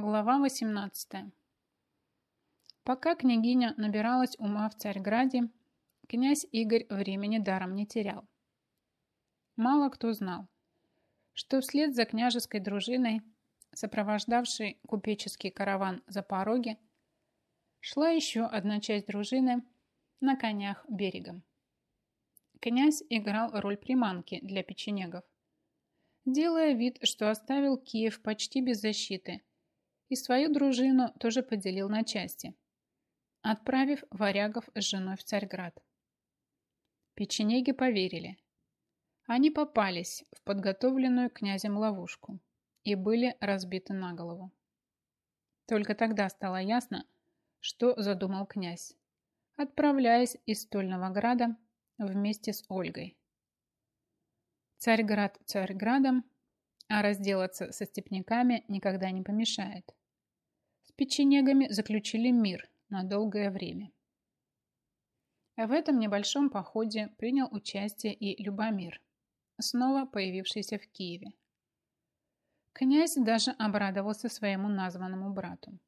Глава 18 Пока княгиня набиралась ума в Царьграде, князь Игорь времени даром не терял. Мало кто знал, что вслед за княжеской дружиной, сопровождавшей купеческий караван за пороги, шла еще одна часть дружины на конях берегом. Князь играл роль приманки для печенегов, делая вид, что оставил Киев почти без защиты, и свою дружину тоже поделил на части, отправив варягов с женой в Царьград. Печенеги поверили. Они попались в подготовленную князем ловушку и были разбиты на голову. Только тогда стало ясно, что задумал князь, отправляясь из Стольного Града вместе с Ольгой. Царьград Царьградом, а разделаться со степняками никогда не помешает. С печенегами заключили мир на долгое время. В этом небольшом походе принял участие и Любомир, снова появившийся в Киеве. Князь даже обрадовался своему названному брату.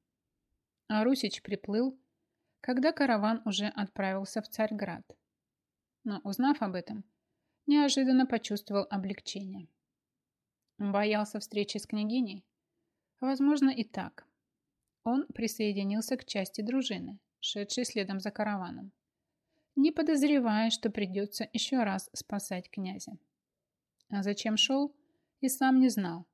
А Русич приплыл, когда караван уже отправился в Царьград. Но, узнав об этом, неожиданно почувствовал облегчение. Боялся встречи с княгиней? Возможно, и так. Он присоединился к части дружины, шедшей следом за караваном, не подозревая, что придется еще раз спасать князя. А зачем шел, и сам не знал.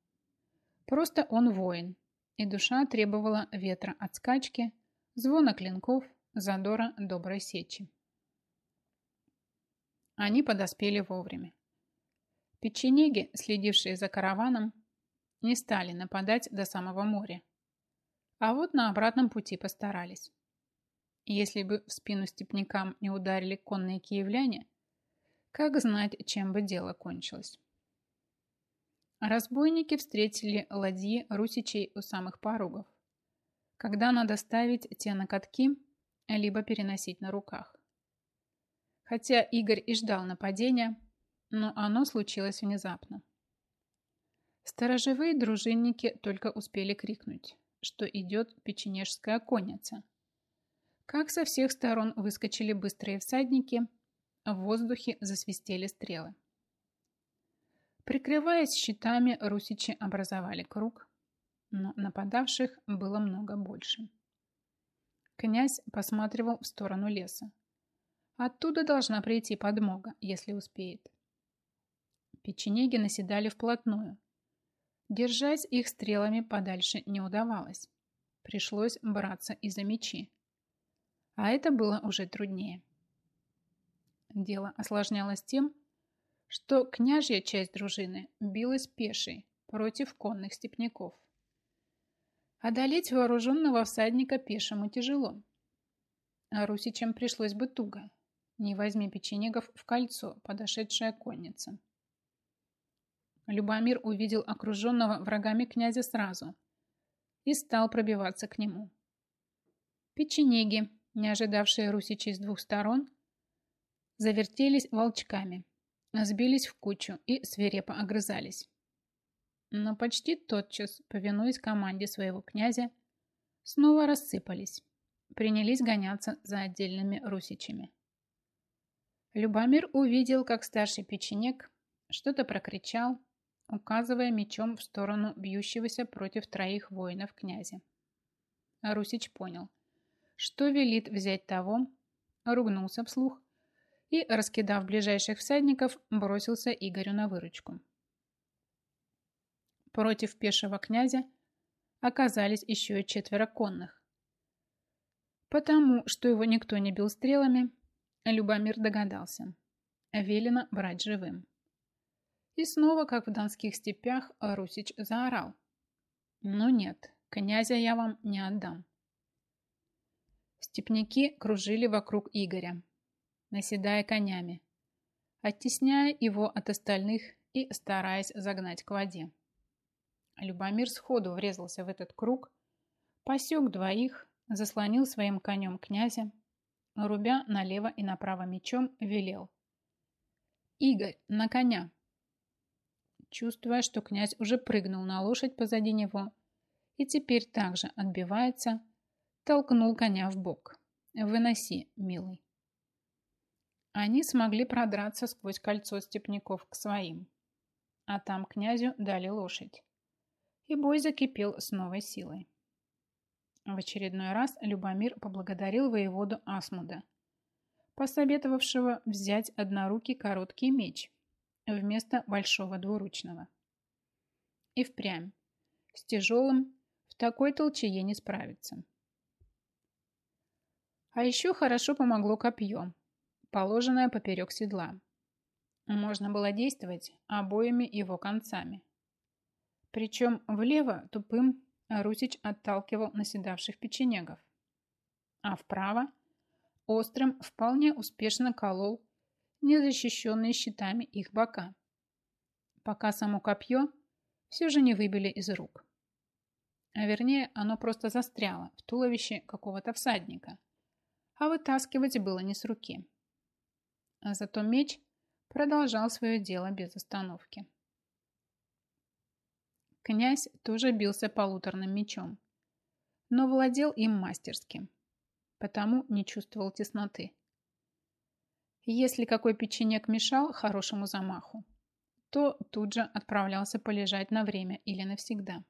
Просто он воин, и душа требовала ветра от скачки, звона клинков, задора доброй сечи. Они подоспели вовремя. Печенеги, следившие за караваном, не стали нападать до самого моря. А вот на обратном пути постарались. Если бы в спину степнякам не ударили конные киевляне, как знать, чем бы дело кончилось. Разбойники встретили ладьи русичей у самых порогов, когда надо ставить те на катки, либо переносить на руках. Хотя Игорь и ждал нападения, но оно случилось внезапно. Сторожевые дружинники только успели крикнуть, что идет печенежская конница. Как со всех сторон выскочили быстрые всадники, в воздухе засвистели стрелы. Прикрываясь щитами, русичи образовали круг, но нападавших было много больше. Князь посматривал в сторону леса. Оттуда должна прийти подмога, если успеет. Печенеги наседали вплотную. Держать их стрелами подальше не удавалось. Пришлось браться и за мечи. А это было уже труднее. Дело осложнялось тем, что княжья часть дружины билась пешей против конных степняков. Одолеть вооруженного всадника пешему тяжело. А русичам пришлось бы туго. Не возьми печенегов в кольцо, подошедшая конница. Любомир увидел окруженного врагами князя сразу и стал пробиваться к нему. Печенеги, не ожидавшие русичей с двух сторон, завертелись волчками, сбились в кучу и свирепо огрызались. Но почти тотчас, повинуясь команде своего князя, снова рассыпались, принялись гоняться за отдельными русичами. Любомир увидел, как старший печенек что-то прокричал, указывая мечом в сторону бьющегося против троих воинов князя. Русич понял, что велит взять того, ругнулся вслух и, раскидав ближайших всадников, бросился Игорю на выручку. Против пешего князя оказались еще и четверо конных. Потому, что его никто не бил стрелами, Любомир догадался. Велено брать живым. И снова, как в донских степях, Русич заорал. «Ну нет, князя я вам не отдам». Степняки кружили вокруг Игоря, наседая конями, оттесняя его от остальных и стараясь загнать к воде. Любомир сходу врезался в этот круг, посек двоих, заслонил своим конем князя, рубя налево и направо мечом, велел. «Игорь, на коня!» Чувствуя, что князь уже прыгнул на лошадь позади него и теперь также отбивается, толкнул коня в бок. «Выноси, милый». Они смогли продраться сквозь кольцо степняков к своим, а там князю дали лошадь. И бой закипел с новой силой. В очередной раз Любомир поблагодарил воеводу Асмуда, посоветовавшего взять однорукий короткий меч вместо большого двуручного. И впрямь, с тяжелым в такой толчее не справиться. А еще хорошо помогло копье, положенное поперек седла. Можно было действовать обоими его концами. Причем влево тупым Русич отталкивал наседавших печенегов, а вправо острым вполне успешно колол незащищенные щитами их бока, пока само копье все же не выбили из рук. А вернее, оно просто застряло в туловище какого-то всадника, а вытаскивать было не с руки. А зато меч продолжал свое дело без остановки. Князь тоже бился полуторным мечом, но владел им мастерски, потому не чувствовал тесноты. Если какой печенек мешал хорошему замаху, то тут же отправлялся полежать на время или навсегда.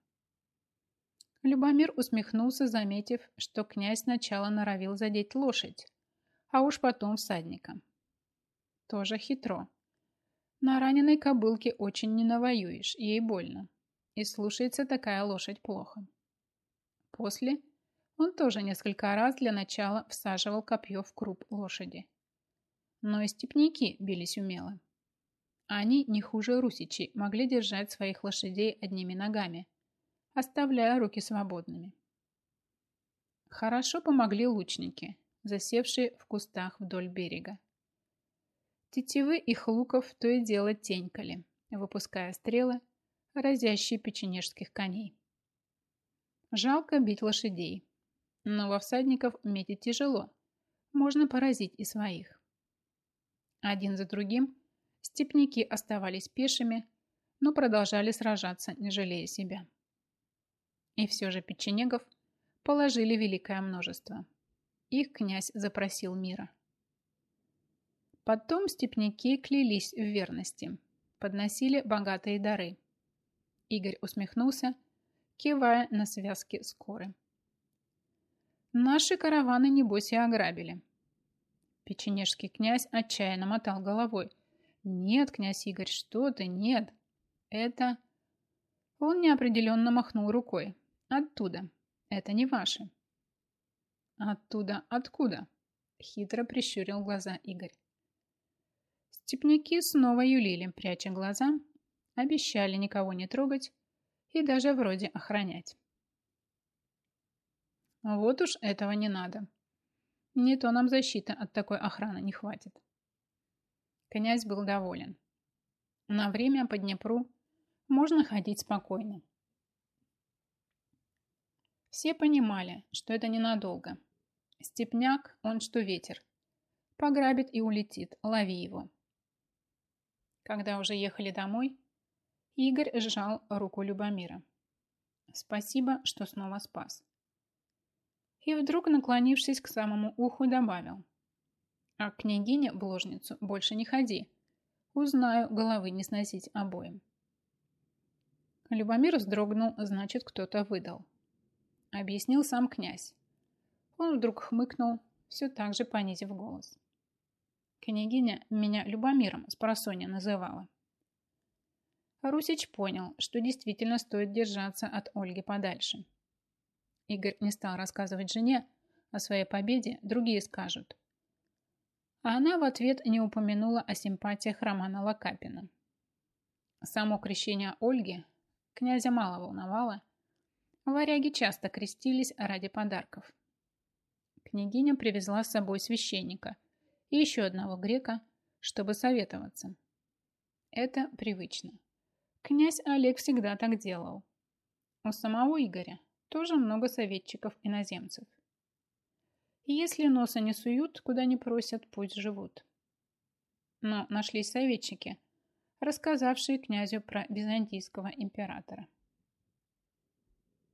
Любомир усмехнулся, заметив, что князь сначала норовил задеть лошадь, а уж потом всадника. Тоже хитро. На раненой кобылке очень не навоюешь, ей больно. И слушается такая лошадь плохо. После он тоже несколько раз для начала всаживал копье в круп лошади. Но и степняки бились умело. Они, не хуже русичей, могли держать своих лошадей одними ногами, оставляя руки свободными. Хорошо помогли лучники, засевшие в кустах вдоль берега. Тетивы их луков то и дело тенькали, выпуская стрелы разящие печенежских коней. Жалко бить лошадей, но во всадников метить тяжело, можно поразить и своих. Один за другим степняки оставались пешими, но продолжали сражаться, не жалея себя. И все же печенегов положили великое множество. Их князь запросил мира. Потом степняки клялись в верности, подносили богатые дары – Игорь усмехнулся, кивая на связки скоры. Наши караваны, небось, и ограбили. Печенежский князь отчаянно мотал головой. Нет, князь Игорь, что ты, нет. Это... Он неопределенно махнул рукой. Оттуда. Это не ваши. Оттуда откуда? Хитро прищурил глаза Игорь. Степняки снова юлили, пряча глаза, Обещали никого не трогать и даже вроде охранять. Вот уж этого не надо. Не то нам защиты от такой охраны не хватит. Князь был доволен. На время по Днепру можно ходить спокойно. Все понимали, что это ненадолго. Степняк, он что ветер. Пограбит и улетит, лови его. Когда уже ехали домой, Игорь сжал руку Любомира. Спасибо, что снова спас. И вдруг, наклонившись к самому уху, добавил. А к княгине в больше не ходи. Узнаю, головы не сносить обоим. Любомир вздрогнул, значит, кто-то выдал. Объяснил сам князь. Он вдруг хмыкнул, все так же понизив голос. Княгиня меня Любомиром с просонья называла. Русич понял, что действительно стоит держаться от Ольги подальше. Игорь не стал рассказывать жене о своей победе, другие скажут. А она в ответ не упомянула о симпатиях Романа Лакапина. Само крещение Ольги князя мало волновало. Варяги часто крестились ради подарков. Княгиня привезла с собой священника и еще одного грека, чтобы советоваться. Это привычно. Князь Олег всегда так делал. У самого Игоря тоже много советчиков-иноземцев. Если носа не суют, куда не просят, пусть живут. Но нашлись советчики, рассказавшие князю про византийского императора.